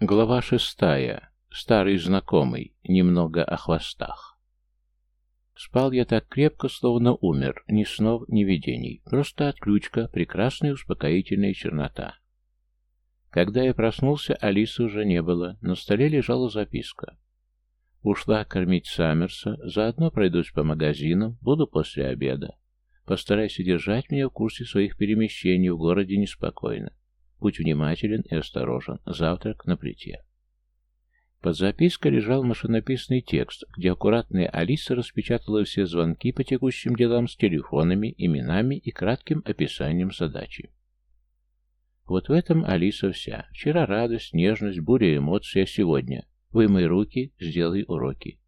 Глава шестая. Старый знакомый. Немного о хвостах. Спал я так крепко, словно умер. Ни снов, ни видений. Просто отключка, прекрасная успокоительная чернота. Когда я проснулся, Алисы уже не было. На столе лежала записка. Ушла кормить Саммерса, заодно пройдусь по магазинам, буду после обеда. Постарайся держать меня в курсе своих перемещений в городе неспокойно. Будь внимателен и осторожен. Завтрак на плите. Под запиской лежал машинописный текст, где аккуратная Алиса распечатала все звонки по текущим делам с телефонами, именами и кратким описанием задачи. Вот в этом Алиса вся. Вчера радость, нежность, буря эмоций, а сегодня вымой руки, сделай уроки.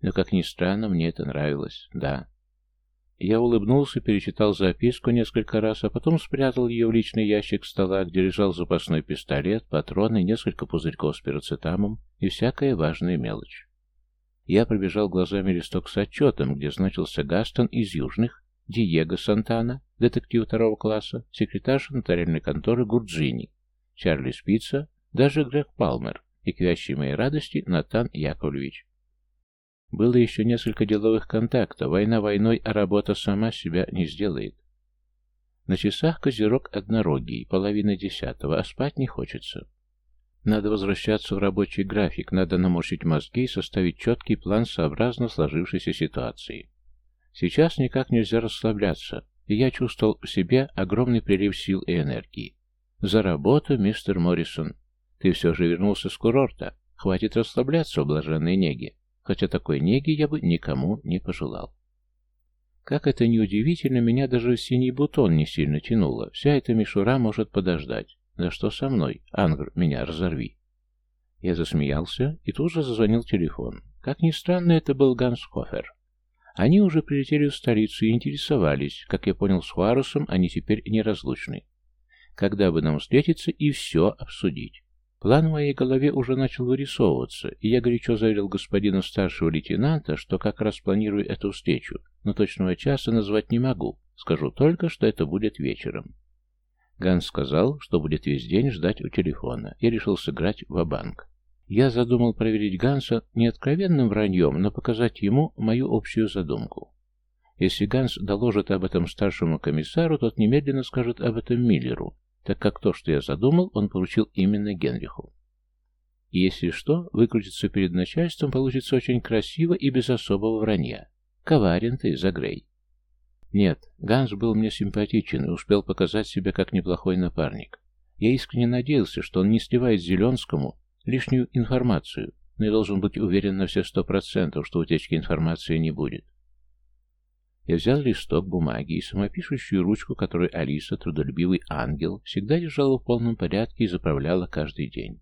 Но, как ни странно, мне это нравилось, да. Я улыбнулся, перечитал записку несколько раз, а потом спрятал ее в личный ящик стола, где лежал запасной пистолет, патроны, несколько пузырьков с пироцетамом и всякая важная мелочь. Я пробежал глазами листок с отчетом, где значился Гастон из Южных, Диего Сантана, детектив второго класса, секретарша нотариальной конторы Гурджини, Чарли Спица, даже Грег Палмер и, к вящей моей радости, Натан Яковлевич. Было еще несколько деловых контактов. Война войной, а работа сама себя не сделает. На часах козерог однорогий, половина десятого, а спать не хочется. Надо возвращаться в рабочий график, надо наморщить мозги и составить четкий план сообразно сложившейся ситуации. Сейчас никак нельзя расслабляться, и я чувствовал в себе огромный прилив сил и энергии. За работу, мистер Моррисон. Ты все же вернулся с курорта. Хватит расслабляться в блаженной неге хотя такой неги я бы никому не пожелал. Как это неудивительно, меня даже синий бутон не сильно тянуло. Вся эта мишура может подождать. Да что со мной? Ангр, меня разорви. Я засмеялся, и тут же зазвонил телефон. Как ни странно, это был Ганс Хофер. Они уже прилетели в столицу и интересовались. Как я понял, с Хуарусом они теперь неразлучны. Когда бы нам встретиться и все обсудить. План в моей голове уже начал вырисовываться, и я горячо заверил господина старшего лейтенанта, что как раз планирую эту встречу, но точного часа назвать не могу, скажу только, что это будет вечером. Ганс сказал, что будет весь день ждать у телефона, и решил сыграть в банк Я задумал проверить Ганса не откровенным враньем, но показать ему мою общую задумку. Если Ганс доложит об этом старшему комиссару, тот немедленно скажет об этом Миллеру, так как то, что я задумал, он поручил именно Генриху. И если что, выкрутиться перед начальством получится очень красиво и без особого вранья. Коварен ты, Загрей. Нет, Ганс был мне симпатичен и успел показать себя как неплохой напарник. Я искренне надеялся, что он не сливает Зеленскому лишнюю информацию, но я должен быть уверен на все сто процентов, что утечки информации не будет. Я взял листок бумаги и самопишущую ручку, которую Алиса, трудолюбивый ангел, всегда держала в полном порядке и заправляла каждый день.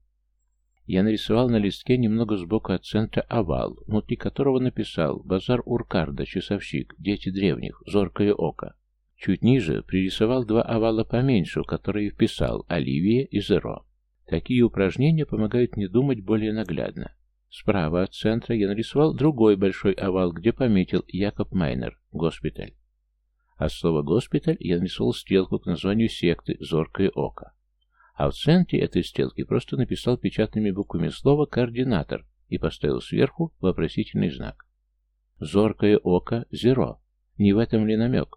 Я нарисовал на листке немного сбоку от центра овал, внутри которого написал «Базар Уркарда, часовщик, дети древних, зоркое око». Чуть ниже пририсовал два овала поменьше, в которые вписал «Оливия» и «Зеро». Такие упражнения помогают мне думать более наглядно. Справа от центра я нарисовал другой большой овал, где пометил Якоб Майнер, госпиталь. От слова «госпиталь» я нарисовал стрелку к названию секты «Зоркое око». А в центре этой стрелки просто написал печатными буквами слово «координатор» и поставил сверху вопросительный знак. «Зоркое око» — «зеро». Не в этом ли намек?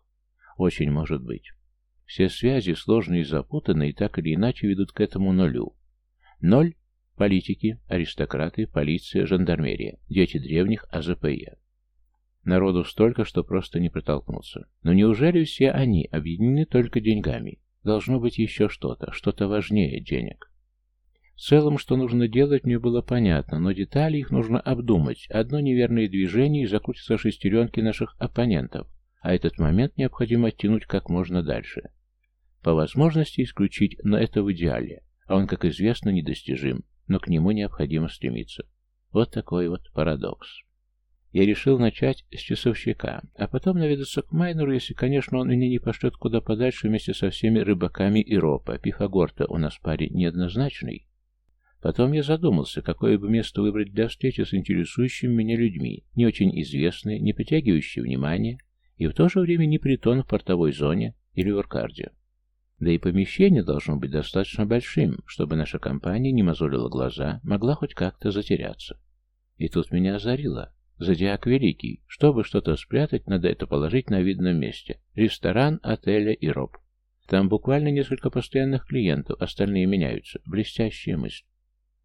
Очень может быть. Все связи, сложные и запутанные, так или иначе ведут к этому нулю. Ноль Политики, аристократы, полиция, жандармерия, дети древних, АЗПЕ. Народу столько, что просто не протолкнуться. Но неужели все они объединены только деньгами? Должно быть еще что-то, что-то важнее денег. В целом, что нужно делать, мне было понятно, но детали их нужно обдумать. Одно неверное движение и закрутятся шестеренки наших оппонентов, а этот момент необходимо оттянуть как можно дальше. По возможности исключить, но это в идеале, а он, как известно, недостижим но к нему необходимо стремиться. Вот такой вот парадокс. Я решил начать с часовщика, а потом наведаться к Майнеру, если, конечно, он меня не пошлет куда подальше вместе со всеми рыбаками и ропа. Пифагор-то у нас парень неоднозначный. Потом я задумался, какое бы место выбрать для встречи с интересующими меня людьми, не очень известные, не притягивающие внимания, и в то же время не притон в портовой зоне или в Аркарде. Да и помещение должно быть достаточно большим, чтобы наша компания не мозолила глаза, могла хоть как-то затеряться. И тут меня озарило. Зодиак Великий. Чтобы что-то спрятать, надо это положить на видном месте. Ресторан, отеля и роб. Там буквально несколько постоянных клиентов, остальные меняются. Блестящая мысль.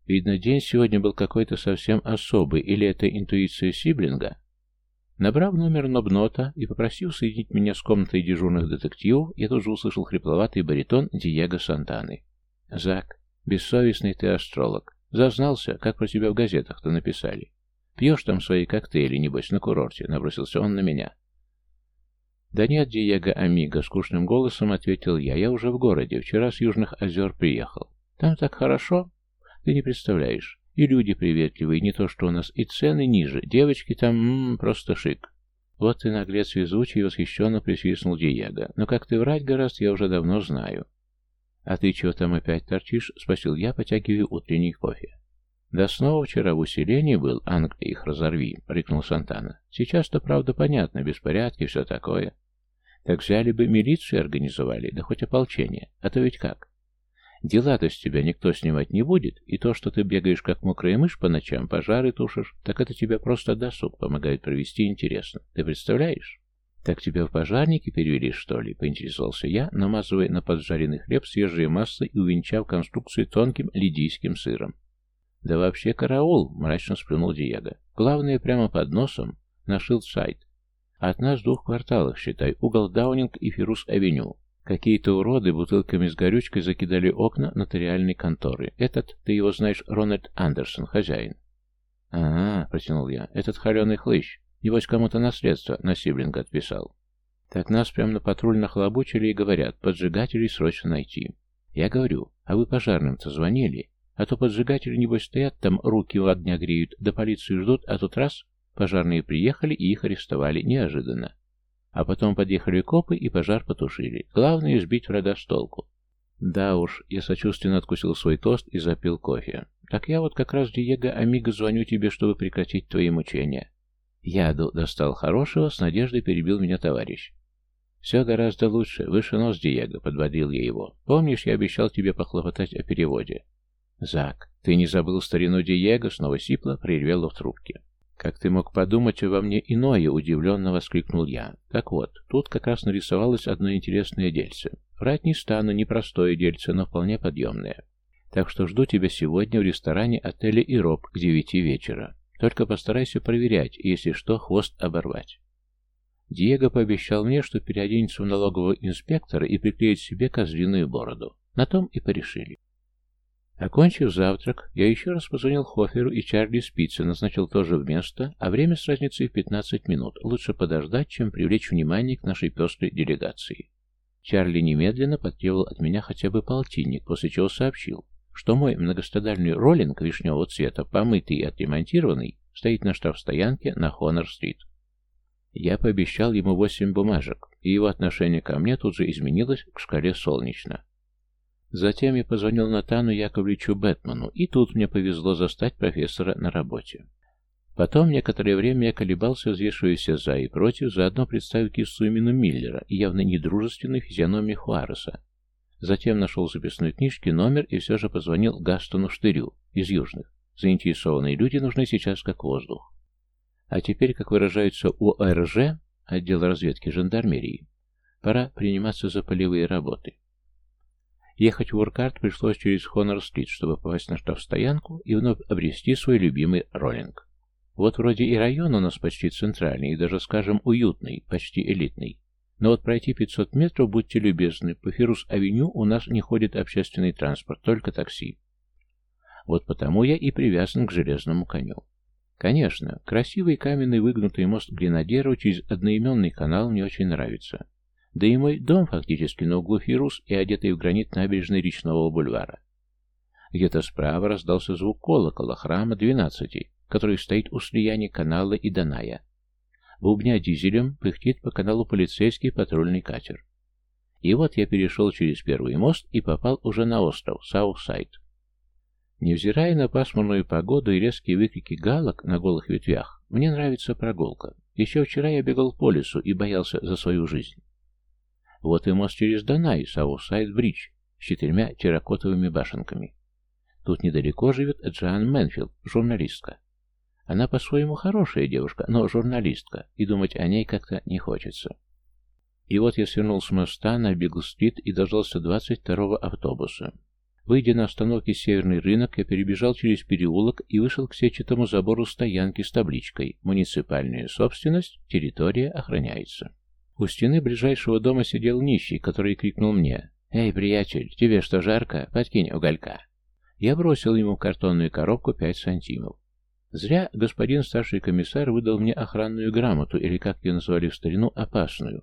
Видно, день сегодня был какой-то совсем особый, или это интуиция Сиблинга? Набрав номер Нобнота и попросив соединить меня с комнатой дежурных детективов, я тут же услышал хрипловатый баритон Диего Сантаны. «Зак, бессовестный ты астролог. Зазнался, как про тебя в газетах-то написали. Пьешь там свои коктейли, небось, на курорте», — набросился он на меня. «Да нет, Диего Амиго», — скучным голосом ответил я. «Я уже в городе. Вчера с Южных озер приехал. Там так хорошо. Ты не представляешь. И люди приветливые, не то что у нас, и цены ниже. Девочки там, м -м, просто шик. Вот ты наглец везучий, восхищенно присвистнул Диего. Но как ты врать гораздо, я уже давно знаю. А ты чего там опять торчишь? Спросил я, потягивая утренний кофе. Да снова вчера в усилении был, Англия их разорви, рыкнул Сантана. Сейчас-то правда понятно, беспорядки, все такое. Так взяли бы милицию организовали, да хоть ополчение. А то ведь как? Дела-то с тебя никто снимать не будет, и то, что ты бегаешь как мокрая мышь по ночам, пожары тушишь, так это тебе просто досуг помогает провести интересно. Ты представляешь? Так тебя в пожарники перевели, что ли? Поинтересовался я, намазывая на поджаренный хлеб свежее масло и увенчав конструкцию тонким лидийским сыром. Да вообще караул, мрачно сплюнул Диего. Главное, прямо под носом нашил сайт. От нас двух кварталах, считай, угол Даунинг и Фирус-авеню. Какие-то уроды бутылками с горючкой закидали окна нотариальной конторы. Этот, ты его знаешь, Рональд Андерсон, хозяин. «Ага», — протянул я, — «этот холеный хлыщ. Небось, кому-то наследство на Сиблинга отписал». Так нас прямо на патруль нахлобучили и говорят, поджигателей срочно найти. Я говорю, а вы пожарным-то звонили? А то поджигатели, небось, стоят там, руки у огня греют, до полиции ждут, а тут раз, пожарные приехали и их арестовали неожиданно. А потом подъехали копы и пожар потушили. Главное — сбить врага с толку. Да уж, я сочувственно откусил свой тост и запил кофе. Так я вот как раз, Диего Амиго, звоню тебе, чтобы прекратить твои мучения. Яду достал хорошего, с надеждой перебил меня товарищ. «Все гораздо лучше. Выше нос, Диего», — подводил я его. «Помнишь, я обещал тебе похлопотать о переводе?» «Зак, ты не забыл старину Диего?» — снова сипло прервело в трубке. «Как ты мог подумать обо мне иное?» — удивленно воскликнул я. «Так вот, тут как раз нарисовалось одно интересное дельце. Врать не стану, непростое дельце, но вполне подъемное. Так что жду тебя сегодня в ресторане отеля «Ироб» к девяти вечера. Только постарайся проверять, если что, хвост оборвать». Диего пообещал мне, что переоденется в налогового инспектора и приклеит себе козлиную бороду. На том и порешили. Окончив завтрак, я еще раз позвонил Хоферу и Чарли Спице, назначил тоже место, а время с разницей в 15 минут. Лучше подождать, чем привлечь внимание к нашей пестрой делегации. Чарли немедленно потребовал от меня хотя бы полтинник, после чего сообщил, что мой многострадальный роллинг вишневого цвета, помытый и отремонтированный, стоит на штрафстоянке на Хонор-стрит. Я пообещал ему восемь бумажек, и его отношение ко мне тут же изменилось к шкале солнечно. Затем я позвонил Натану Яковлевичу Бэтмену, и тут мне повезло застать профессора на работе. Потом некоторое время я колебался, взвешиваясь за и против, заодно представив кислую мину Миллера и явно недружественной физиономии Хуареса. Затем нашел в записной книжке номер и все же позвонил Гастону Штырю из Южных. Заинтересованные люди нужны сейчас как воздух. А теперь, как выражаются УРЖ, отдел разведки жандармерии, пора приниматься за полевые работы. Ехать в Уркарт пришлось через Хонор-стрит, чтобы попасть на штаб-стоянку и вновь обрести свой любимый роллинг. Вот вроде и район у нас почти центральный, и даже, скажем, уютный, почти элитный. Но вот пройти 500 метров, будьте любезны, по Фирус-авеню у нас не ходит общественный транспорт, только такси. Вот потому я и привязан к железному коню. Конечно, красивый каменный выгнутый мост Гренадеров через одноименный канал мне очень нравится. Да и мой дом фактически на углу Фирус и одетый в гранит набережной речного бульвара. Где-то справа раздался звук колокола храма двенадцати, который стоит у слияния канала и Даная. Бубня дизелем пыхтит по каналу полицейский патрульный катер. И вот я перешел через первый мост и попал уже на остров, Саусайд. Невзирая на пасмурную погоду и резкие выкрики галок на голых ветвях, мне нравится прогулка. Еще вчера я бегал по лесу и боялся за свою жизнь. Вот и мост через Дунай, Саусайд-Бридж, с четырьмя терракотовыми башенками. Тут недалеко живет Джоан Мэнфилд, журналистка. Она по-своему хорошая девушка, но журналистка, и думать о ней как-то не хочется. И вот я свернул с моста на Бигл-стрит и дождался 22-го автобуса. Выйдя на остановке «Северный рынок», я перебежал через переулок и вышел к сетчатому забору стоянки с табличкой «Муниципальная собственность, территория охраняется». У стены ближайшего дома сидел нищий, который крикнул мне «Эй, приятель, тебе что, жарко? Подкинь уголька». Я бросил ему в картонную коробку пять сантимов. Зря господин старший комиссар выдал мне охранную грамоту, или, как ее назвали в старину, опасную.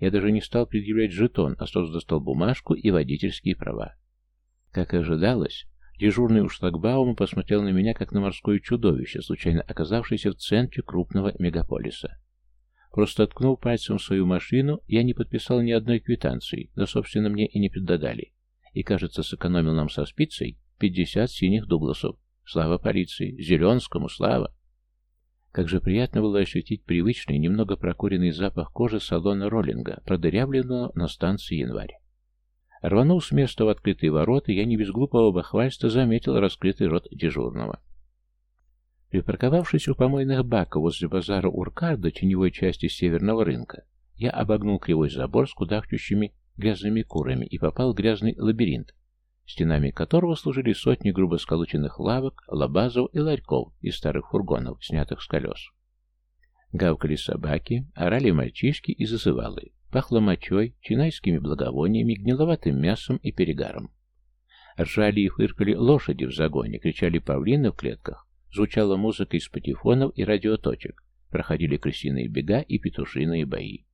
Я даже не стал предъявлять жетон, а сразу достал бумажку и водительские права. Как и ожидалось, дежурный у шлагбаума посмотрел на меня, как на морское чудовище, случайно оказавшееся в центре крупного мегаполиса. Просто ткнув пальцем свою машину, я не подписал ни одной квитанции, да, собственно, мне и не преддадали. И, кажется, сэкономил нам со спицей пятьдесят синих дугласов. Слава полиции! Зеленскому слава! Как же приятно было ощутить привычный, немного прокуренный запах кожи салона роллинга, продырявленного на станции январь. Рванув с места в открытые ворота, я не без глупого бахвальства заметил раскрытый рот дежурного. Припарковавшись у помойных баков возле базара Уркарда, теневой части северного рынка, я обогнул кривой забор с кудахчущими грязными курами и попал в грязный лабиринт, стенами которого служили сотни грубо сколоченных лавок, лабазов и ларьков из старых фургонов, снятых с колес. Гавкали собаки, орали мальчишки и зазывалы. Пахло мочой, чинайскими благовониями, гниловатым мясом и перегаром. Ржали и фыркали лошади в загоне, кричали павлины в клетках, звучала музыка из патефонов и радиоточек, проходили крысиные бега и петушиные бои.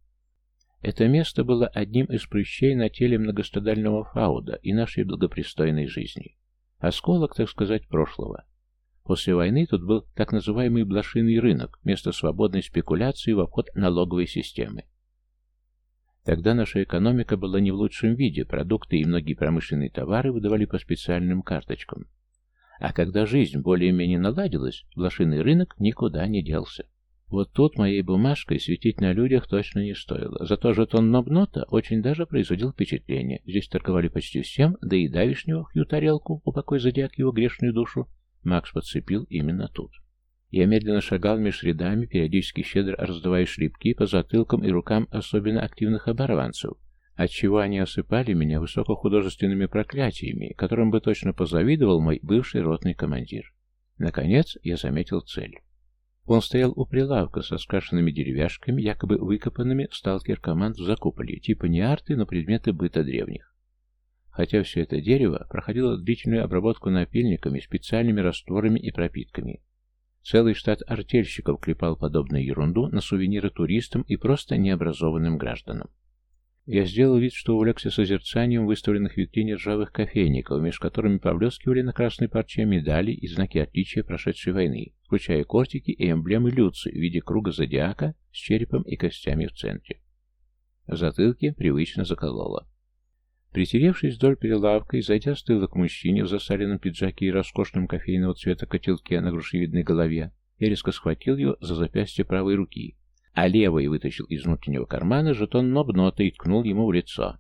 Это место было одним из прыщей на теле многострадального фауда и нашей благопристойной жизни. Осколок, так сказать, прошлого. После войны тут был так называемый блошиный рынок, место свободной спекуляции в обход налоговой системы. Тогда наша экономика была не в лучшем виде, продукты и многие промышленные товары выдавали по специальным карточкам. А когда жизнь более-менее наладилась, блошиный рынок никуда не делся. Вот тут моей бумажкой светить на людях точно не стоило. Зато жетон Нобнота очень даже производил впечатление. Здесь торговали почти всем, да и давишнего хью тарелку, упокой зодиак его грешную душу, Макс подцепил именно тут. Я медленно шагал меж рядами, периодически щедро раздавая шлепки по затылкам и рукам особенно активных оборванцев, отчего они осыпали меня высокохудожественными проклятиями, которым бы точно позавидовал мой бывший ротный командир. Наконец я заметил цель. Он стоял у прилавка со скашенными деревяшками, якобы выкопанными сталкер-команд в закуполе, типа не арты, но предметы быта древних. Хотя все это дерево проходило длительную обработку напильниками, специальными растворами и пропитками. Целый штат артельщиков клепал подобную ерунду на сувениры туристам и просто необразованным гражданам. Я сделал вид, что увлекся созерцанием выставленных в витрине ржавых кофейников, между которыми поблескивали на красной парче медали и знаки отличия прошедшей войны, включая кортики и эмблемы Люци в виде круга зодиака с черепом и костями в центре. В затылке привычно закололо. Притеревшись вдоль и зайдя с тыла к мужчине в засаленном пиджаке и роскошном кофейного цвета котелке на грушевидной голове, я резко схватил его за запястье правой руки а левый вытащил из внутреннего кармана жетон Нобнота и ткнул ему в лицо.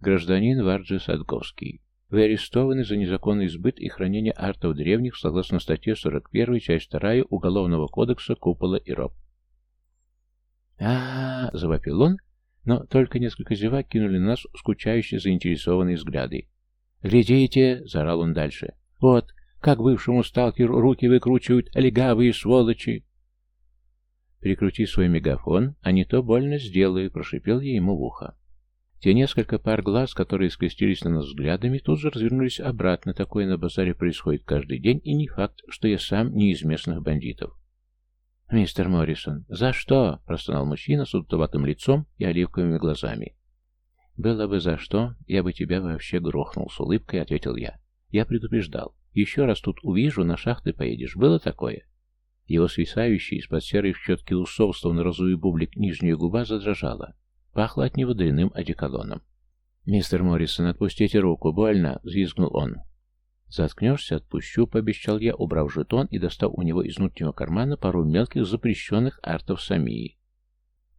Гражданин Варджи Садковский. Вы арестованы за незаконный сбыт и хранение артов древних согласно статье 41, часть 2 Уголовного кодекса Купола и Роб. а, -а, -а завопил он, но только несколько зевак кинули на нас скучающие заинтересованные взгляды. «Глядите!» — заорал он дальше. «Вот, как бывшему сталкеру руки выкручивают олигавые сволочи!» «Прикрути свой мегафон, а не то больно сделаю», — прошипел я ему в ухо. Те несколько пар глаз, которые скрестились на нас взглядами, тут же развернулись обратно. Такое на базаре происходит каждый день, и не факт, что я сам не из местных бандитов. «Мистер Моррисон, за что?» — простонал мужчина с удоватым лицом и оливковыми глазами. «Было бы за что, я бы тебя вообще грохнул», — с улыбкой ответил я. «Я предупреждал. Еще раз тут увижу, на шахты поедешь. Было такое?» Его свисающий из-под серой щетки усов, словно розовый бублик, нижняя губа задрожала. Пахло от него дрянным одеколоном. «Мистер Моррисон, отпустите руку, больно!» — взвизгнул он. «Заткнешься, отпущу», — пообещал я, убрав жетон и достав у него из внутреннего кармана пару мелких запрещенных артов самии.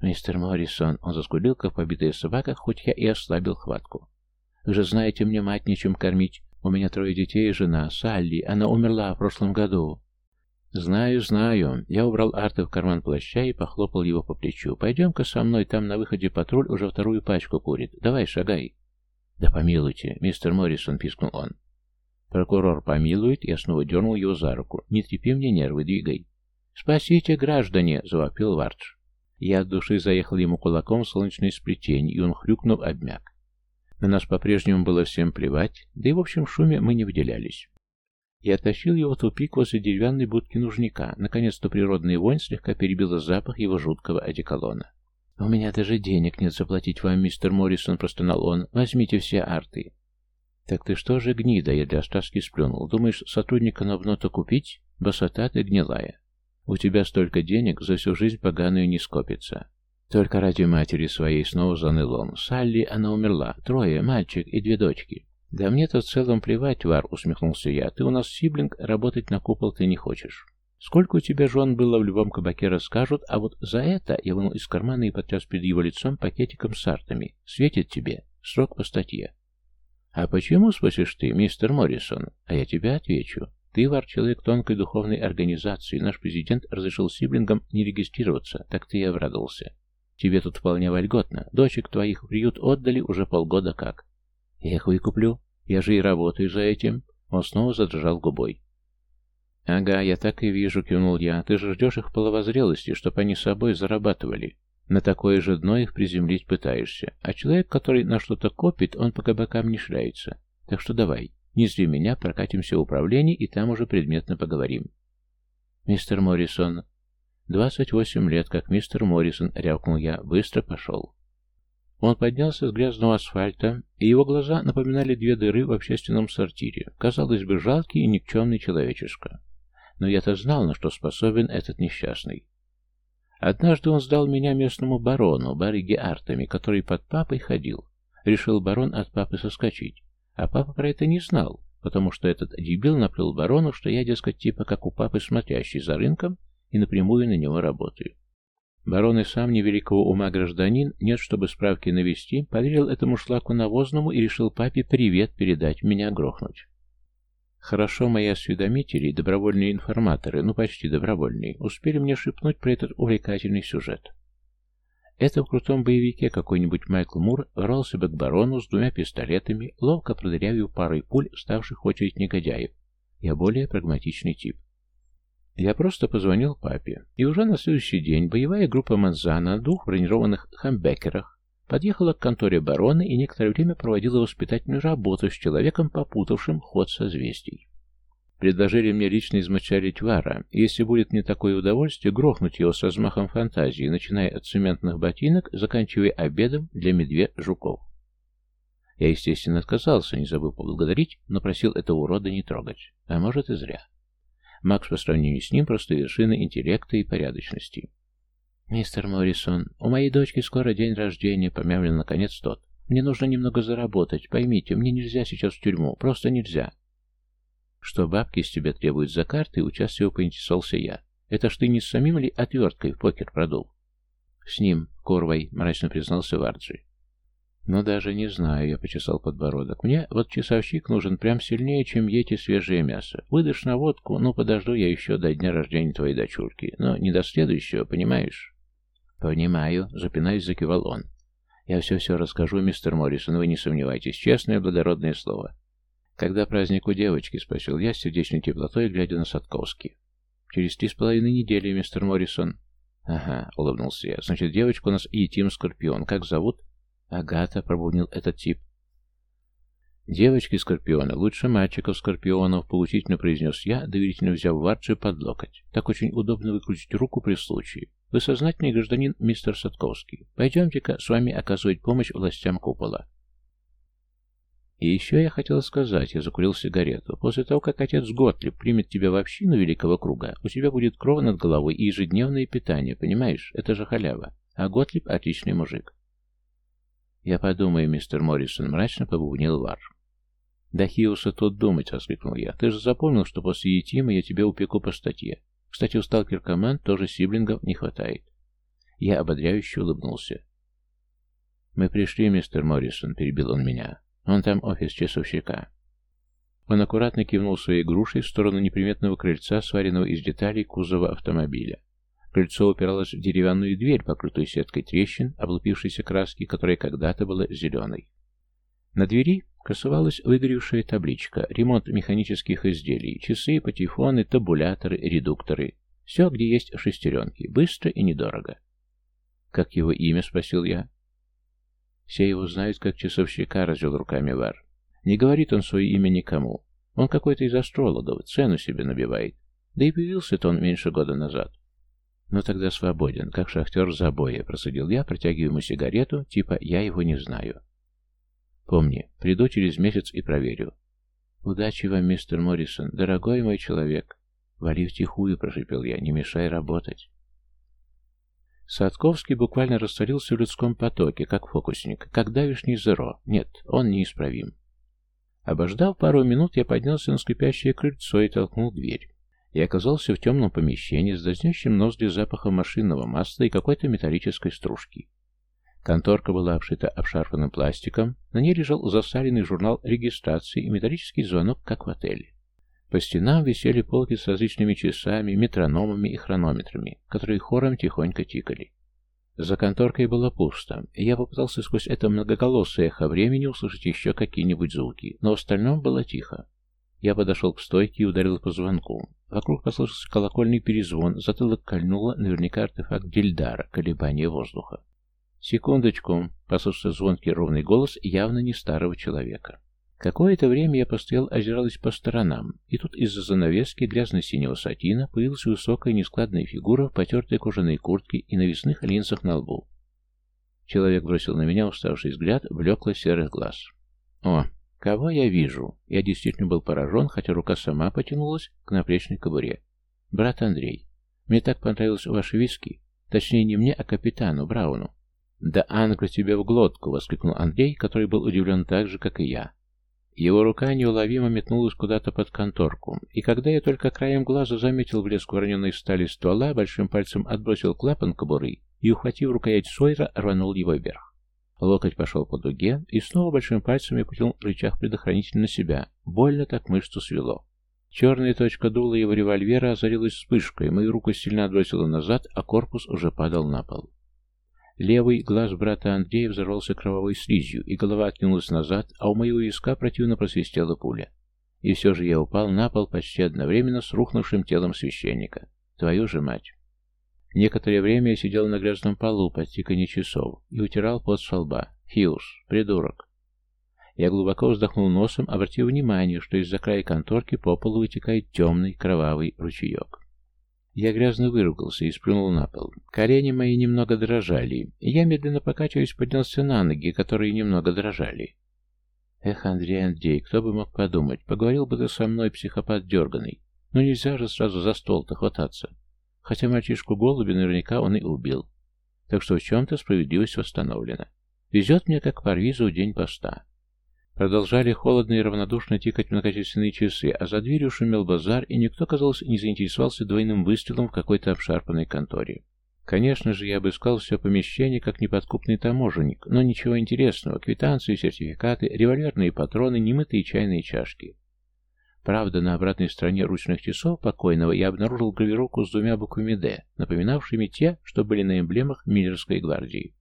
«Мистер Моррисон», — он заскулил, как побитая собака, хоть я и ослабил хватку. «Вы же знаете, мне мать нечем кормить. У меня трое детей и жена, Салли. Она умерла в прошлом году». «Знаю, знаю». Я убрал Арта в карман плаща и похлопал его по плечу. «Пойдем-ка со мной, там на выходе патруль уже вторую пачку курит. Давай, шагай». «Да помилуйте, мистер Моррисон», — пискнул он. Прокурор помилует, я снова дернул его за руку. «Не трепи мне нервы, двигай». «Спасите, граждане!» — завопил Вардж. Я от души заехал ему кулаком в солнечное сплетение, и он, хрюкнув, обмяк. На нас по-прежнему было всем плевать, да и в общем шуме мы не выделялись. Я оттащил его в тупик возле деревянной будки нужника. Наконец-то природный вонь слегка перебила запах его жуткого одеколона. «У меня даже денег нет заплатить вам, мистер Моррисон», — простонал он. «Возьмите все арты». «Так ты что же, гнида?» — я для Стаски сплюнул. «Думаешь, сотрудника на внота купить? Басота ты гнилая. У тебя столько денег, за всю жизнь поганую не скопится. Только ради матери своей снова заныл он. Салли, она умерла. Трое, мальчик и две дочки. Да мне-то в целом плевать, Вар, усмехнулся я. Ты у нас сиблинг, работать на купол ты не хочешь. Сколько у тебя жен было в любом кабаке расскажут, а вот за это я вынул из кармана и потряс перед его лицом пакетиком с артами. Светит тебе. Срок по статье. А почему, спросишь ты, мистер Моррисон? А я тебе отвечу. Ты, Вар, человек тонкой духовной организации. Наш президент разрешил сиблингам не регистрироваться, так ты и обрадовался. Тебе тут вполне вольготно. Дочек твоих в приют отдали уже полгода как. Я их выкуплю. Я же и работаю за этим. Он снова задрожал губой. «Ага, я так и вижу», — кивнул я. «Ты же ждешь их половозрелости, чтобы они собой зарабатывали. На такое же дно их приземлить пытаешься. А человек, который на что-то копит, он по кабакам не шляется. Так что давай, не зли меня, прокатимся в управление, и там уже предметно поговорим. Мистер Моррисон. Двадцать восемь лет, как мистер Моррисон, рявкнул я, быстро пошел. Он поднялся с грязного асфальта, и его глаза напоминали две дыры в общественном сортире. Казалось бы, жалкий и никчемный человечишка. Но я-то знал, на что способен этот несчастный. Однажды он сдал меня местному барону, барыге Артами, который под папой ходил. Решил барон от папы соскочить. А папа про это не знал, потому что этот дебил наплел барону, что я, дескать, типа как у папы смотрящий за рынком и напрямую на него работаю. Барон и сам невеликого ума гражданин, нет, чтобы справки навести, поверил этому шлаку навозному и решил папе привет передать, меня грохнуть. Хорошо мои осведомители, добровольные информаторы, ну почти добровольные, успели мне шепнуть про этот увлекательный сюжет. Это в крутом боевике какой-нибудь Майкл Мур ворвался бы к барону с двумя пистолетами, ловко продырявив парой пуль, ставших очередь негодяев. Я более прагматичный тип. Я просто позвонил папе, и уже на следующий день боевая группа Манзана на двух бронированных хамбекерах подъехала к конторе барона и некоторое время проводила воспитательную работу с человеком, попутавшим ход созвездий. Предложили мне лично измочалить Вара, и если будет мне такое удовольствие, грохнуть его с размахом фантазии, начиная от цементных ботинок, заканчивая обедом для медведь-жуков. Я, естественно, отказался, не забыл поблагодарить, но просил этого урода не трогать. А может и зря. Макс по сравнению с ним просто вершина интеллекта и порядочности. «Мистер Моррисон, у моей дочки скоро день рождения», — помямлил наконец тот. «Мне нужно немного заработать. Поймите, мне нельзя сейчас в тюрьму. Просто нельзя. Что бабки с тебя требуют за карты, участливо поинтересовался я. Это ж ты не с самим ли отверткой в покер продул? С ним, Корвой, мрачно признался Варджи. Но даже не знаю, я почесал подбородок. Мне вот часовщик нужен прям сильнее, чем эти свежее мясо. Выдашь на водку, ну подожду я еще до дня рождения твоей дочурки. Но не до следующего, понимаешь? Понимаю, запинаясь, закивал он. Я все-все расскажу, мистер Моррисон, вы не сомневайтесь. Честное благородное слово. «Когда праздник у девочки?» — спросил я с сердечной теплотой, глядя на Садковский. «Через три с половиной недели, мистер Моррисон». «Ага», — улыбнулся я. «Значит, девочка у нас Етим Скорпион. Как зовут?» «Агата», — пробуднил этот тип. «Девочки-скорпионы, лучше мальчиков-скорпионов», — поучительно произнес я, доверительно взяв Варджи под локоть. «Так очень удобно выкрутить руку при случае. Вы сознательный гражданин мистер Садковский. Пойдемте-ка с вами оказывать помощь властям купола». И еще я хотел сказать, я закурил сигарету. После того, как отец Готлиб примет тебя в общину Великого Круга, у тебя будет кров над головой и ежедневное питание, понимаешь? Это же халява. А Готлиб отличный мужик. Я подумаю, мистер Моррисон, мрачно побубнил Вар. «Да Хиуса тут думать!» — воскликнул я. «Ты же запомнил, что после Етима я тебя упеку по статье. Кстати, у сталкер команд тоже сиблингов не хватает. Я ободряюще улыбнулся. «Мы пришли, мистер Моррисон», — перебил он меня. «Вон там офис часовщика». Он аккуратно кивнул своей грушей в сторону неприметного крыльца, сваренного из деталей кузова автомобиля. Крыльцо упиралось в деревянную дверь, покрытую сеткой трещин, облупившейся краски, которая когда-то была зеленой. На двери красовалась выгоревшая табличка «Ремонт механических изделий», часы, патефоны, табуляторы, редукторы. Все, где есть шестеренки, быстро и недорого. «Как его имя?» — спросил я. «Все его знают, как часовщика», — развел руками Вар. «Не говорит он свое имя никому. Он какой-то из астрологов, цену себе набивает. Да и появился-то он меньше года назад». «Ну тогда свободен, как шахтер в забое», — просудил я, протягивая ему сигарету, типа «я его не знаю». «Помни, приду через месяц и проверю». «Удачи вам, мистер Моррисон, дорогой мой человек». «Вали втихую», — прошипел я, — «не мешай работать». Садковский буквально растворился в людском потоке, как фокусник, как давишний зеро. Нет, он неисправим. Обождав пару минут, я поднялся на скрипящее крыльцо и толкнул дверь. Я оказался в темном помещении с дразнящим ноздри запахом машинного масла и какой-то металлической стружки. Конторка была обшита обшарпанным пластиком, на ней лежал засаленный журнал регистрации и металлический звонок, как в отеле. По стенам висели полки с различными часами, метрономами и хронометрами, которые хором тихонько тикали. За конторкой было пусто, и я попытался сквозь это многоголосое эхо времени услышать еще какие-нибудь звуки, но в остальном было тихо. Я подошел к стойке и ударил по звонку. Вокруг послышался колокольный перезвон, затылок кольнуло, наверняка артефакт Дильдара, колебание воздуха. «Секундочку», — послышался звонкий ровный голос явно не старого человека. Какое-то время я постоял, озиралась по сторонам, и тут из-за занавески грязно-синего сатина появилась высокая нескладная фигура в потертой кожаной куртке и навесных линзах на лбу. Человек бросил на меня уставший взгляд блекло-серых глаз. «О, кого я вижу?» Я действительно был поражен, хотя рука сама потянулась к наплечной кобуре. «Брат Андрей, мне так понравилось ваши виски. Точнее, не мне, а капитану Брауну». «Да ангра тебе в глотку!» — воскликнул Андрей, который был удивлен так же, как и я. Его рука неуловимо метнулась куда-то под конторку, и когда я только краем глаза заметил блеск вороненной стали ствола, большим пальцем отбросил клапан кобуры и, ухватив рукоять Сойра, рванул его вверх. Локоть пошел по дуге, и снова большим пальцем я потянул рычаг предохранитель на себя. Больно так мышцу свело. Черная точка дула его револьвера озарилась вспышкой, мою руку сильно отбросила назад, а корпус уже падал на пол. Левый глаз брата Андрея взорвался кровавой слизью, и голова откинулась назад, а у моего виска противно просвистела пуля. И все же я упал на пол почти одновременно с рухнувшим телом священника. Твою же мать! Некоторое время я сидел на грязном полу под тиканье часов и утирал пот со лба. Хьюз, придурок. Я глубоко вздохнул носом, обратив внимание, что из-за края конторки по полу вытекает темный кровавый ручеек. Я грязно выругался и сплюнул на пол. Колени мои немного дрожали. Я, медленно покачиваясь, поднялся на ноги, которые немного дрожали. Эх, Андрей, Андрей, кто бы мог подумать, поговорил бы ты со мной, психопат дерганый. Но нельзя же сразу за стол-то хвататься. Хотя мальчишку голуби наверняка он и убил. Так что в чем-то справедливость восстановлена. Везет мне, как парвизу день поста. Продолжали холодно и равнодушно тикать многочисленные часы, а за дверью шумел базар, и никто, казалось, не заинтересовался двойным выстрелом в какой-то обшарпанной конторе. Конечно же, я обыскал все помещение, как неподкупный таможенник, но ничего интересного. Квитанции, сертификаты, револьверные патроны, немытые чайные чашки. Правда, на обратной стороне ручных часов покойного я обнаружил гравировку с двумя буквами «Д», напоминавшими те, что были на эмблемах Миллерской гвардии.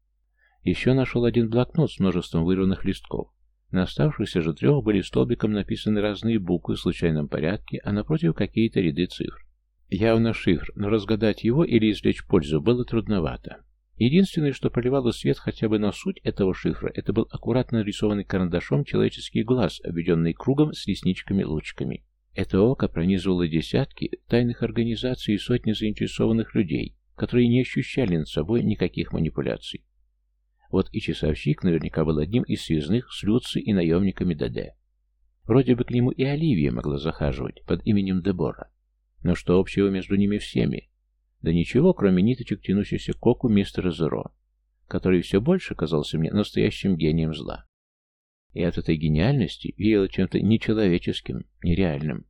Еще нашел один блокнот с множеством вырванных листков. На оставшихся же трех были столбиком написаны разные буквы в случайном порядке, а напротив какие-то ряды цифр. Явно шифр, но разгадать его или извлечь пользу было трудновато. Единственное, что проливало свет хотя бы на суть этого шифра, это был аккуратно нарисованный карандашом человеческий глаз, обведенный кругом с ресничками-лучками. Это око пронизывало десятки тайных организаций и сотни заинтересованных людей, которые не ощущали над собой никаких манипуляций. Вот и часовщик наверняка был одним из связных с Люци и наемниками ДД. Вроде бы к нему и Оливия могла захаживать под именем Дебора. Но что общего между ними всеми? Да ничего, кроме ниточек, тянущихся к оку мистера Зеро, который все больше казался мне настоящим гением зла. И от этой гениальности веяло чем-то нечеловеческим, нереальным.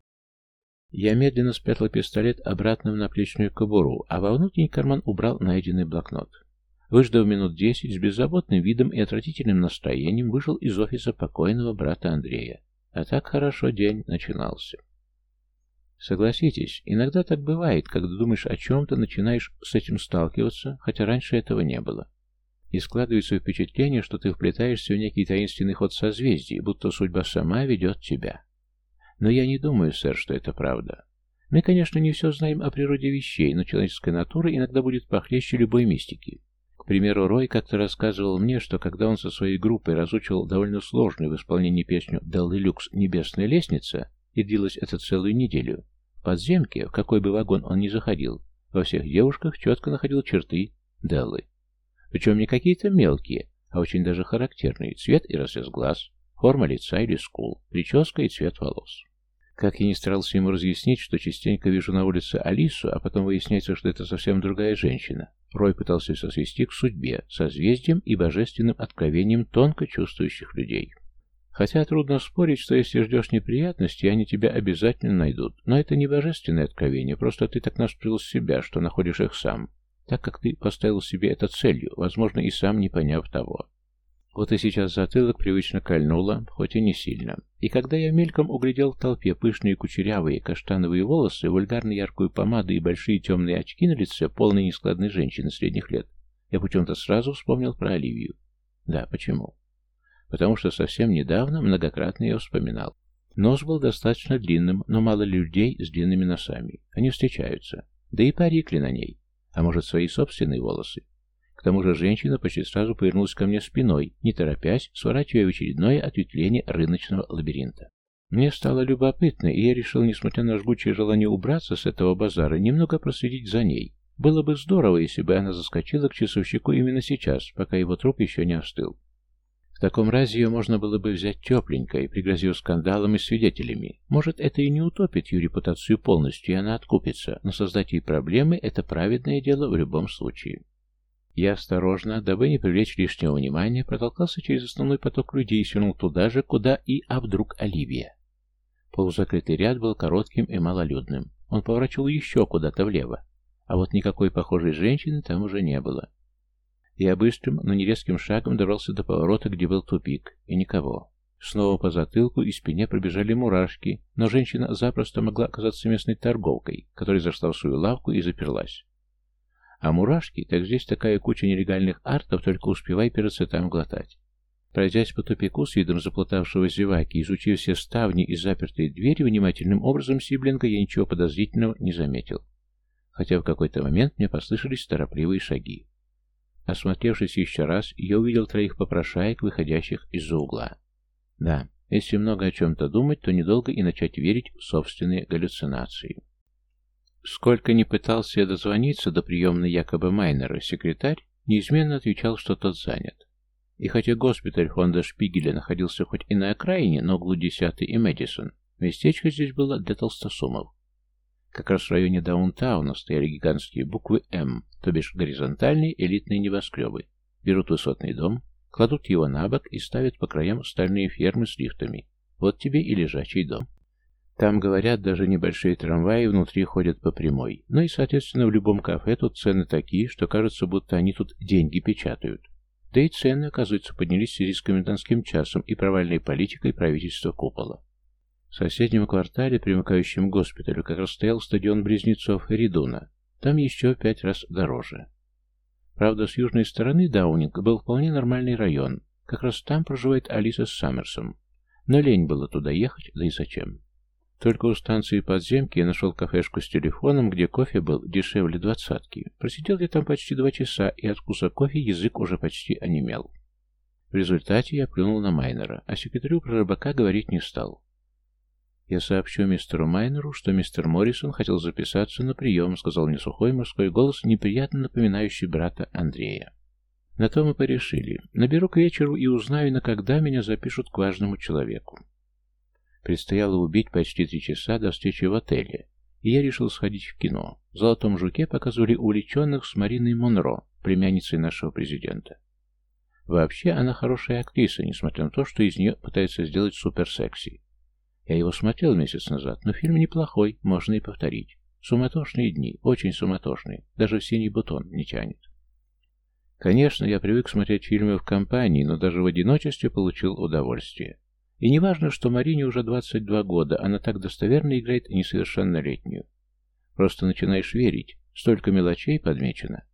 Я медленно спрятал пистолет обратно в наплечную кобуру, а во внутренний карман убрал найденный блокнот. Выждав минут десять, с беззаботным видом и отвратительным настроением вышел из офиса покойного брата Андрея. А так хорошо день начинался. Согласитесь, иногда так бывает, когда думаешь о чем-то, начинаешь с этим сталкиваться, хотя раньше этого не было. И складывается впечатление, что ты вплетаешься в некий таинственный ход созвездий, будто судьба сама ведет тебя. Но я не думаю, сэр, что это правда. Мы, конечно, не все знаем о природе вещей, но человеческая натура иногда будет похлеще любой мистики. К примеру, Рой как-то рассказывал мне, что когда он со своей группой разучивал довольно сложную в исполнении песню «Деллы Люкс. Небесная лестница», и длилось это целую неделю, в подземке, в какой бы вагон он ни заходил, во всех девушках четко находил черты Деллы. Причем не какие-то мелкие, а очень даже характерные. Цвет и разрез глаз, форма лица или скул, прическа и цвет волос. Как я не старался ему разъяснить, что частенько вижу на улице Алису, а потом выясняется, что это совсем другая женщина, Рой пытался сосвести к судьбе, созвездием и божественным откровением тонко чувствующих людей. Хотя трудно спорить, что если ждешь неприятностей, они тебя обязательно найдут. Но это не божественное откровение, просто ты так настроил себя, что находишь их сам, так как ты поставил себе это целью, возможно, и сам не поняв того. Вот и сейчас затылок привычно кольнуло, хоть и не сильно. И когда я мельком углядел в толпе пышные кучерявые каштановые волосы, вульгарно яркую помаду и большие темные очки на лице полной нескладной женщины средних лет, я почему-то сразу вспомнил про Оливию. Да, почему? Потому что совсем недавно многократно я вспоминал. Нос был достаточно длинным, но мало людей с длинными носами. Они встречаются. Да и парикли на ней. А может, свои собственные волосы. К тому же женщина почти сразу повернулась ко мне спиной, не торопясь, сворачивая в очередное ответвление рыночного лабиринта. Мне стало любопытно, и я решил, несмотря на жгучее желание убраться с этого базара, немного проследить за ней. Было бы здорово, если бы она заскочила к часовщику именно сейчас, пока его труп еще не остыл. В таком разе ее можно было бы взять тепленькой, пригрозив скандалом и свидетелями. Может, это и не утопит ее репутацию полностью, и она откупится, но создать ей проблемы – это праведное дело в любом случае. Я осторожно, дабы не привлечь лишнего внимания, протолкался через основной поток людей и свернул туда же, куда и, а вдруг, Оливия. Полузакрытый ряд был коротким и малолюдным. Он поворачивал еще куда-то влево, а вот никакой похожей женщины там уже не было. Я быстрым, но не резким шагом добрался до поворота, где был тупик, и никого. Снова по затылку и спине пробежали мурашки, но женщина запросто могла оказаться местной торговкой, которая зашла в свою лавку и заперлась. А мурашки, так здесь такая куча нелегальных артов, только успевай перед цветом глотать. Пройдясь по тупику с видом заплутавшего зеваки, изучив все ставни и запертые двери, внимательным образом Сиблинга я ничего подозрительного не заметил. Хотя в какой-то момент мне послышались торопливые шаги. Осмотревшись еще раз, я увидел троих попрошаек, выходящих из-за угла. Да, если много о чем-то думать, то недолго и начать верить в собственные галлюцинации. Сколько ни пытался я дозвониться до приемной якобы Майнера, секретарь неизменно отвечал, что тот занят. И хотя госпиталь фонда Шпигеля находился хоть и на окраине, но углу 10 и Мэдисон, местечко здесь было для толстосумов. Как раз в районе даунтауна стояли гигантские буквы «М», то бишь горизонтальные элитные небоскребы. Берут высотный дом, кладут его на бок и ставят по краям стальные фермы с лифтами. Вот тебе и лежачий дом. Там, говорят, даже небольшие трамваи внутри ходят по прямой. Ну и, соответственно, в любом кафе тут цены такие, что кажется, будто они тут деньги печатают. Да и цены, оказывается, поднялись в связи с комендантским часом и провальной политикой правительства Купола. В соседнем квартале, примыкающем к госпиталю, как раз стоял стадион Близнецов Ридуна. Там еще пять раз дороже. Правда, с южной стороны Даунинг был вполне нормальный район. Как раз там проживает Алиса с Саммерсом. Но лень было туда ехать, да и зачем. Только у станции подземки я нашел кафешку с телефоном, где кофе был дешевле двадцатки. Просидел я там почти два часа, и от вкуса кофе язык уже почти онемел. В результате я плюнул на Майнера, а секретарю про рыбака говорить не стал. «Я сообщу мистеру Майнеру, что мистер Моррисон хотел записаться на прием», сказал мне сухой мужской голос, неприятно напоминающий брата Андрея. На то мы порешили. Наберу к вечеру и узнаю, на когда меня запишут к важному человеку. Предстояло убить почти три часа до встречи в отеле, и я решил сходить в кино. В «Золотом жуке» показывали увлеченных с Мариной Монро, племянницей нашего президента. Вообще, она хорошая актриса, несмотря на то, что из нее пытаются сделать суперсекси. Я его смотрел месяц назад, но фильм неплохой, можно и повторить. Суматошные дни, очень суматошные, даже в синий бутон не тянет. Конечно, я привык смотреть фильмы в компании, но даже в одиночестве получил удовольствие. И не важно, что Марине уже 22 года, она так достоверно играет несовершеннолетнюю. Просто начинаешь верить, столько мелочей подмечено.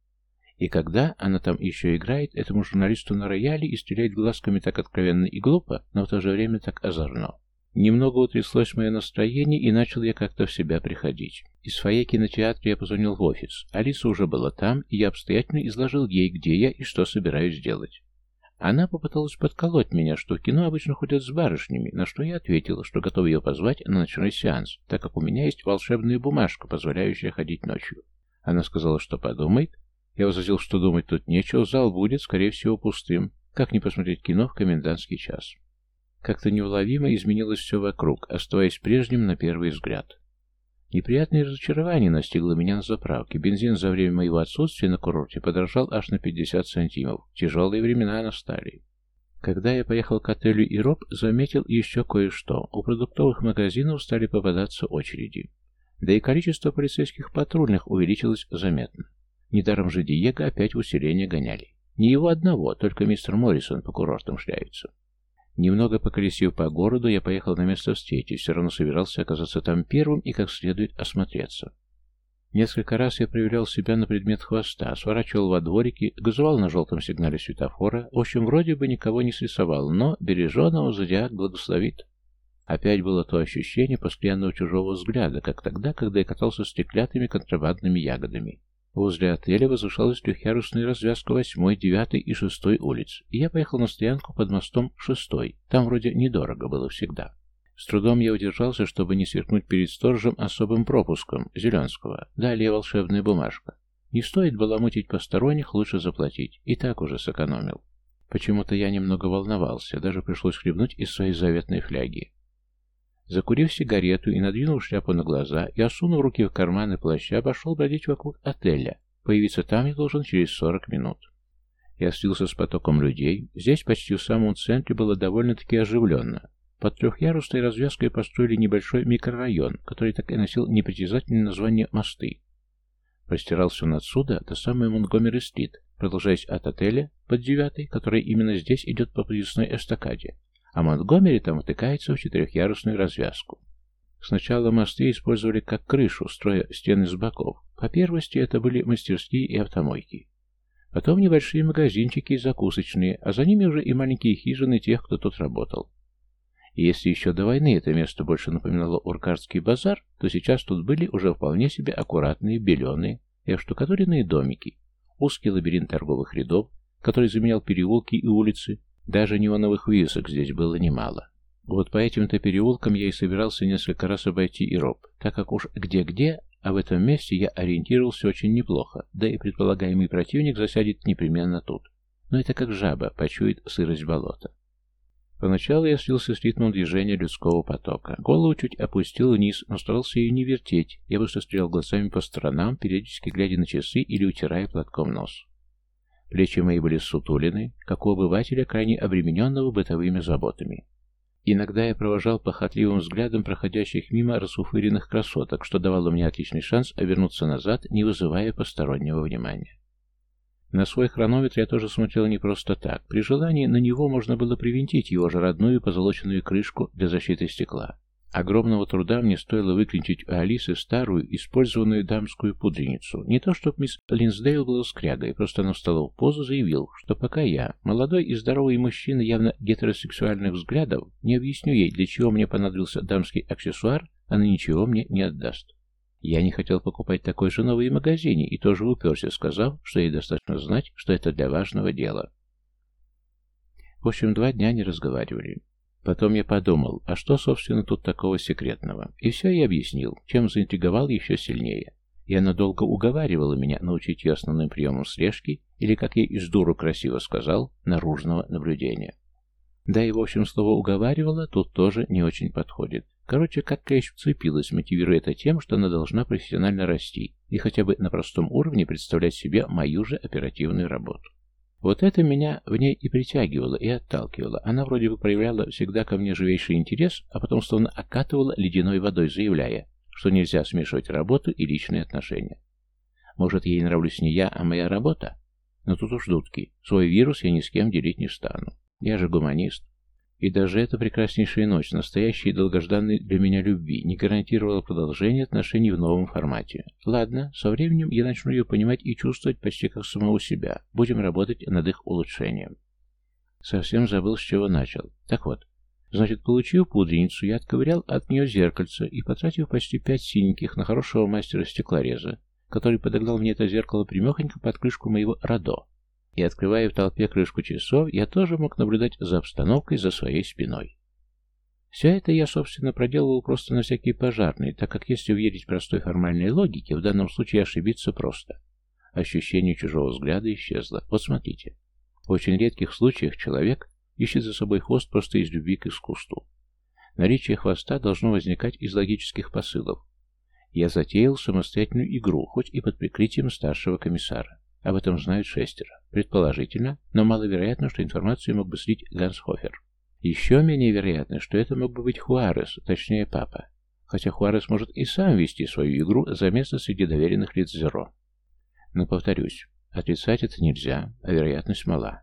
И когда она там еще играет этому журналисту на рояле и стреляет глазками так откровенно и глупо, но в то же время так озорно. Немного утряслось мое настроение, и начал я как-то в себя приходить. Из своей кинотеатра я позвонил в офис. Алиса уже была там, и я обстоятельно изложил ей, где я и что собираюсь делать. Она попыталась подколоть меня, что в кино обычно ходят с барышнями, на что я ответил, что готов ее позвать на ночной сеанс, так как у меня есть волшебная бумажка, позволяющая ходить ночью. Она сказала, что подумает. Я возразил, что думать тут нечего, зал будет, скорее всего, пустым. Как не посмотреть кино в комендантский час? Как-то неуловимо изменилось все вокруг, оставаясь прежним на первый взгляд. Неприятное разочарование настигло меня на заправке. Бензин за время моего отсутствия на курорте подорожал аж на 50 сантимов. Тяжелые времена настали. Когда я поехал к отелю Ироп, заметил еще кое-что. У продуктовых магазинов стали попадаться очереди. Да и количество полицейских патрульных увеличилось заметно. Недаром же Диего опять в усиление гоняли. Не его одного, только мистер Моррисон по курортам шляется. Немного поколесив по городу, я поехал на место встречи, все равно собирался оказаться там первым и как следует осмотреться. Несколько раз я проверял себя на предмет хвоста, сворачивал во дворики, газовал на желтом сигнале светофора, в общем, вроде бы никого не срисовал, но береженого зодиак благословит. Опять было то ощущение постоянного чужого взгляда, как тогда, когда я катался с треклятыми контрабандными ягодами. Возле отеля возвышалась трехъярусная развязка восьмой, девятой и шестой улиц, и я поехал на стоянку под мостом шестой. Там вроде недорого было всегда. С трудом я удержался, чтобы не сверкнуть перед сторожем особым пропуском, Зеленского. Далее волшебная бумажка. Не стоит было мутить посторонних, лучше заплатить. И так уже сэкономил. Почему-то я немного волновался, даже пришлось хлебнуть из своей заветной фляги. Закурив сигарету и надвинув шляпу на глаза, я сунув руки в карманы плаща, пошел бродить вокруг отеля. Появиться там я должен через сорок минут. Я слился с потоком людей. Здесь, почти в самом центре, было довольно-таки оживленно. Под трехъярусной развязкой построили небольшой микрорайон, который так и носил непритязательное название «Мосты». Простирался он отсюда до самой Монгомери-стрит, продолжаясь от отеля под девятой, который именно здесь идет по подъездной эстакаде, а Монтгомери там утыкается в четырехъярусную развязку. Сначала мосты использовали как крышу, строя стены с боков. По первости это были мастерские и автомойки. Потом небольшие магазинчики и закусочные, а за ними уже и маленькие хижины тех, кто тут работал. И если еще до войны это место больше напоминало Уркарский базар, то сейчас тут были уже вполне себе аккуратные, беленые и оштукатуренные домики, узкий лабиринт торговых рядов, который заменял переулки и улицы, даже неоновых вывесок здесь было немало. Вот по этим-то переулкам я и собирался несколько раз обойти Ироп, так как уж где-где, а в этом месте я ориентировался очень неплохо, да и предполагаемый противник засядет непременно тут. Но это как жаба почует сырость болота. Поначалу я слился с ритмом движения людского потока. Голову чуть опустил вниз, но старался ее не вертеть. Я быстро стрелял глазами по сторонам, периодически глядя на часы или утирая платком нос. Плечи мои были сутулины, как у обывателя, крайне обремененного бытовыми заботами. Иногда я провожал похотливым взглядом проходящих мимо расуфыренных красоток, что давало мне отличный шанс обернуться назад, не вызывая постороннего внимания. На свой хронометр я тоже смотрел не просто так. При желании на него можно было привинтить его же родную позолоченную крышку для защиты стекла. Огромного труда мне стоило выклинчить у Алисы старую, использованную дамскую пудреницу. Не то, чтобы мисс Линсдейл была скрягой, просто она встала в позу, заявил, что пока я, молодой и здоровый мужчина явно гетеросексуальных взглядов, не объясню ей, для чего мне понадобился дамский аксессуар, она ничего мне не отдаст. Я не хотел покупать такой же новый в магазине и тоже уперся, сказав, что ей достаточно знать, что это для важного дела. В общем, два дня не разговаривали. Потом я подумал, а что, собственно, тут такого секретного? И все я объяснил, чем заинтриговал еще сильнее. И она долго уговаривала меня научить ее основным приемам слежки, или, как я из дуру красиво сказал, наружного наблюдения. Да и, в общем, слово «уговаривала» тут тоже не очень подходит. Короче, как клещ вцепилась, мотивируя это тем, что она должна профессионально расти и хотя бы на простом уровне представлять себе мою же оперативную работу. Вот это меня в ней и притягивало, и отталкивало. Она вроде бы проявляла всегда ко мне живейший интерес, а потом словно окатывала ледяной водой, заявляя, что нельзя смешивать работу и личные отношения. Может, ей нравлюсь не я, а моя работа? Но тут уж дудки. Свой вирус я ни с кем делить не стану. Я же гуманист. И даже эта прекраснейшая ночь, настоящей и долгожданной для меня любви, не гарантировала продолжение отношений в новом формате. Ладно, со временем я начну ее понимать и чувствовать почти как самого себя. Будем работать над их улучшением. Совсем забыл, с чего начал. Так вот, значит, получив пудреницу, я отковырял от нее зеркальце и, потратив почти пять синеньких на хорошего мастера-стеклореза, который подогнал мне это зеркало примехонько под крышку моего радо, и, открывая в толпе крышку часов, я тоже мог наблюдать за обстановкой за своей спиной. Все это я, собственно, проделывал просто на всякий пожарный, так как если верить простой формальной логике, в данном случае ошибиться просто. Ощущение чужого взгляда исчезло. Вот смотрите. В очень редких случаях человек ищет за собой хвост просто из любви к искусству. Наличие хвоста должно возникать из логических посылов. Я затеял самостоятельную игру, хоть и под прикрытием старшего комиссара. Об этом знают шестеро. Предположительно, но маловероятно, что информацию мог бы слить Гансхофер. Еще менее вероятно, что это мог бы быть Хуарес, точнее папа. Хотя Хуарес может и сам вести свою игру за место среди доверенных лиц Зеро. Но повторюсь, отрицать это нельзя, а вероятность мала.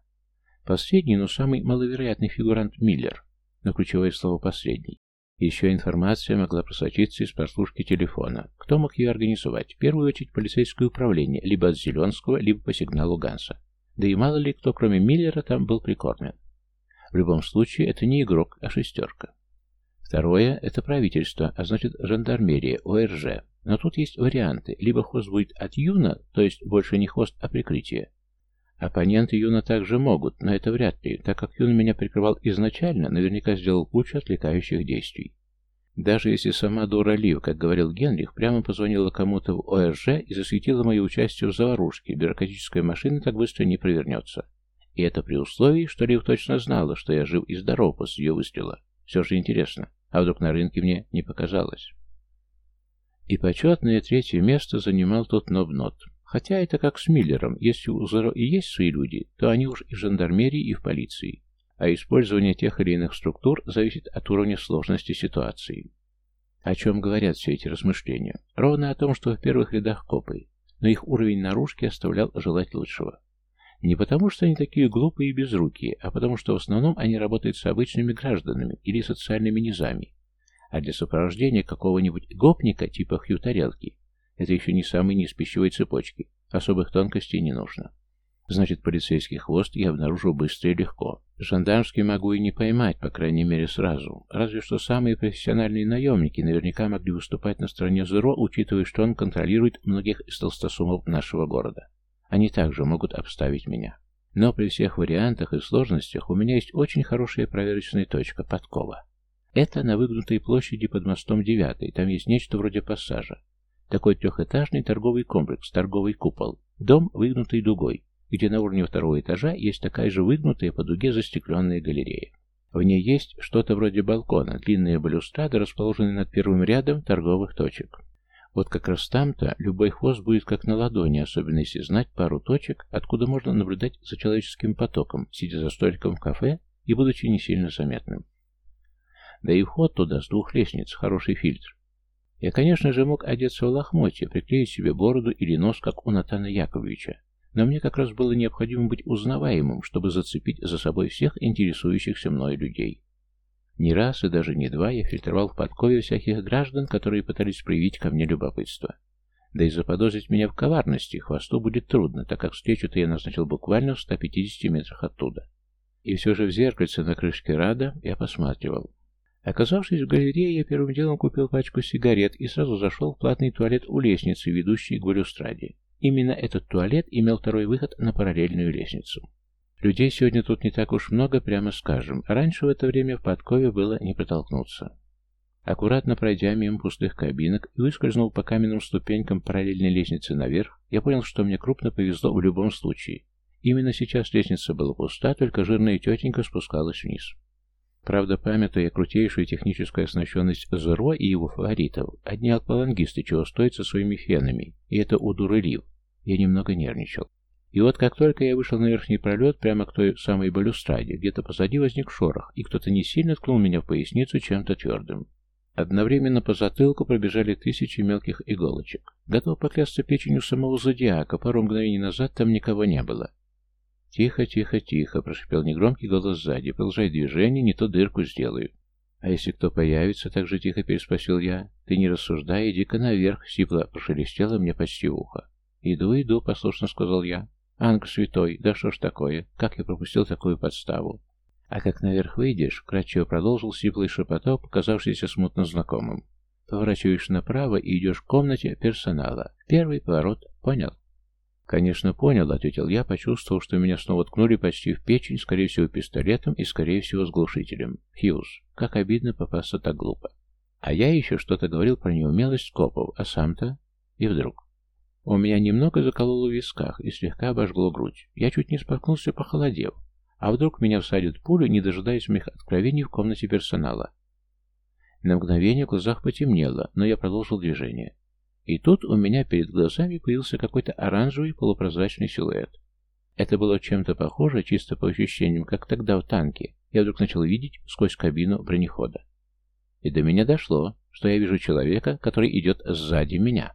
Последний, но самый маловероятный фигурант Миллер, но ключевое слово «последний». Еще информация могла просочиться из прослушки телефона. Кто мог ее организовать? В первую очередь полицейское управление, либо от Зеленского, либо по сигналу Ганса. Да и мало ли кто, кроме Миллера, там был прикормлен. В любом случае, это не игрок, а шестерка. Второе – это правительство, а значит жандармерия, ОРЖ. Но тут есть варианты. Либо хвост будет от Юна, то есть больше не хвост, а прикрытие. Оппоненты Юна также могут, но это вряд ли, так как Юн меня прикрывал изначально, наверняка сделал кучу отвлекающих действий. Даже если сама Дора Лив, как говорил Генрих, прямо позвонила кому-то в ОРЖ и засветила мое участие в заварушке, бюрократическая машина так быстро не провернется. И это при условии, что Лив точно знала, что я жив и здоров после ее выстрела. Все же интересно, а вдруг на рынке мне не показалось? И почетное третье место занимал тот Нобнот. Хотя это как с Миллером, если у Зеро и есть свои люди, то они уж и в жандармерии, и в полиции. А использование тех или иных структур зависит от уровня сложности ситуации. О чем говорят все эти размышления? Ровно о том, что в первых рядах копы, но их уровень наружки оставлял желать лучшего. Не потому, что они такие глупые и безрукие, а потому, что в основном они работают с обычными гражданами или социальными низами. А для сопровождения какого-нибудь гопника типа Хью Тарелки это еще не самый низ пищевой цепочки. Особых тонкостей не нужно. Значит, полицейский хвост я обнаружу быстро и легко. Жандармский могу и не поймать, по крайней мере, сразу. Разве что самые профессиональные наемники наверняка могли выступать на стороне Зеро, учитывая, что он контролирует многих из толстосумов нашего города. Они также могут обставить меня. Но при всех вариантах и сложностях у меня есть очень хорошая проверочная точка – подкова. Это на выгнутой площади под мостом 9, там есть нечто вроде пассажа. Такой трехэтажный торговый комплекс, торговый купол. Дом, выгнутый дугой, где на уровне второго этажа есть такая же выгнутая по дуге застекленная галерея. В ней есть что-то вроде балкона, длинные балюстрады, расположенные над первым рядом торговых точек. Вот как раз там-то любой хвост будет как на ладони, особенно если знать пару точек, откуда можно наблюдать за человеческим потоком, сидя за столиком в кафе и будучи не сильно заметным. Да и вход туда с двух лестниц, хороший фильтр. Я, конечно же, мог одеться в лохмотье, приклеить себе бороду или нос, как у Натана Яковлевича, но мне как раз было необходимо быть узнаваемым, чтобы зацепить за собой всех интересующихся мной людей. Не раз и даже не два я фильтровал в подкове всяких граждан, которые пытались проявить ко мне любопытство. Да и заподозрить меня в коварности хвосту будет трудно, так как встречу-то я назначил буквально в 150 метрах оттуда. И все же в зеркальце на крышке Рада я посматривал. Оказавшись в галерее, я первым делом купил пачку сигарет и сразу зашел в платный туалет у лестницы, ведущей к балюстраде. Именно этот туалет имел второй выход на параллельную лестницу. Людей сегодня тут не так уж много, прямо скажем. Раньше в это время в подкове было не протолкнуться. Аккуратно пройдя мимо пустых кабинок и выскользнув по каменным ступенькам параллельной лестницы наверх, я понял, что мне крупно повезло в любом случае. Именно сейчас лестница была пуста, только жирная тетенька спускалась вниз. Правда, памятуя крутейшую техническую оснащенность Зеро и его фаворитов, одни аквалангисты чего стоят со своими фенами, и это удурылив, я немного нервничал. И вот как только я вышел на верхний пролет, прямо к той самой балюстраде, где-то позади возник шорох, и кто-то не сильно ткнул меня в поясницу чем-то твердым. Одновременно по затылку пробежали тысячи мелких иголочек. Готов поклясться печенью самого зодиака, пару мгновений назад там никого не было. «Тихо, тихо, тихо», — прошипел негромкий голос сзади. «Продолжай движение, не то дырку сделаю». «А если кто появится?» — так же тихо переспросил я. «Ты не рассуждай, иди-ка наверх», — сипло прошелестело мне почти ухо. «Иду, иду», — послушно сказал я. «Анг святой, да что ж такое? Как я пропустил такую подставу?» «А как наверх выйдешь?» — кратчево продолжил сиплый шепоток, показавшийся смутно знакомым. «Поворачиваешь направо и идешь в комнате персонала. Первый поворот. Понял?» «Конечно, понял», — ответил я, почувствовал, что меня снова ткнули почти в печень, скорее всего, пистолетом и, скорее всего, с глушителем. Фьюз. Как обидно попасться так глупо. А я еще что-то говорил про неумелость копов, а сам-то... И вдруг... У меня немного закололо в висках и слегка обожгло грудь. Я чуть не споткнулся, похолодев. А вдруг меня всадят пулю, не дожидаясь моих откровений в комнате персонала? На мгновение в глазах потемнело, но я продолжил движение. И тут у меня перед глазами появился какой-то оранжевый полупрозрачный силуэт. Это было чем-то похоже, чисто по ощущениям, как тогда в танке. Я вдруг начал видеть сквозь кабину бронехода. И до меня дошло, что я вижу человека, который идет сзади меня.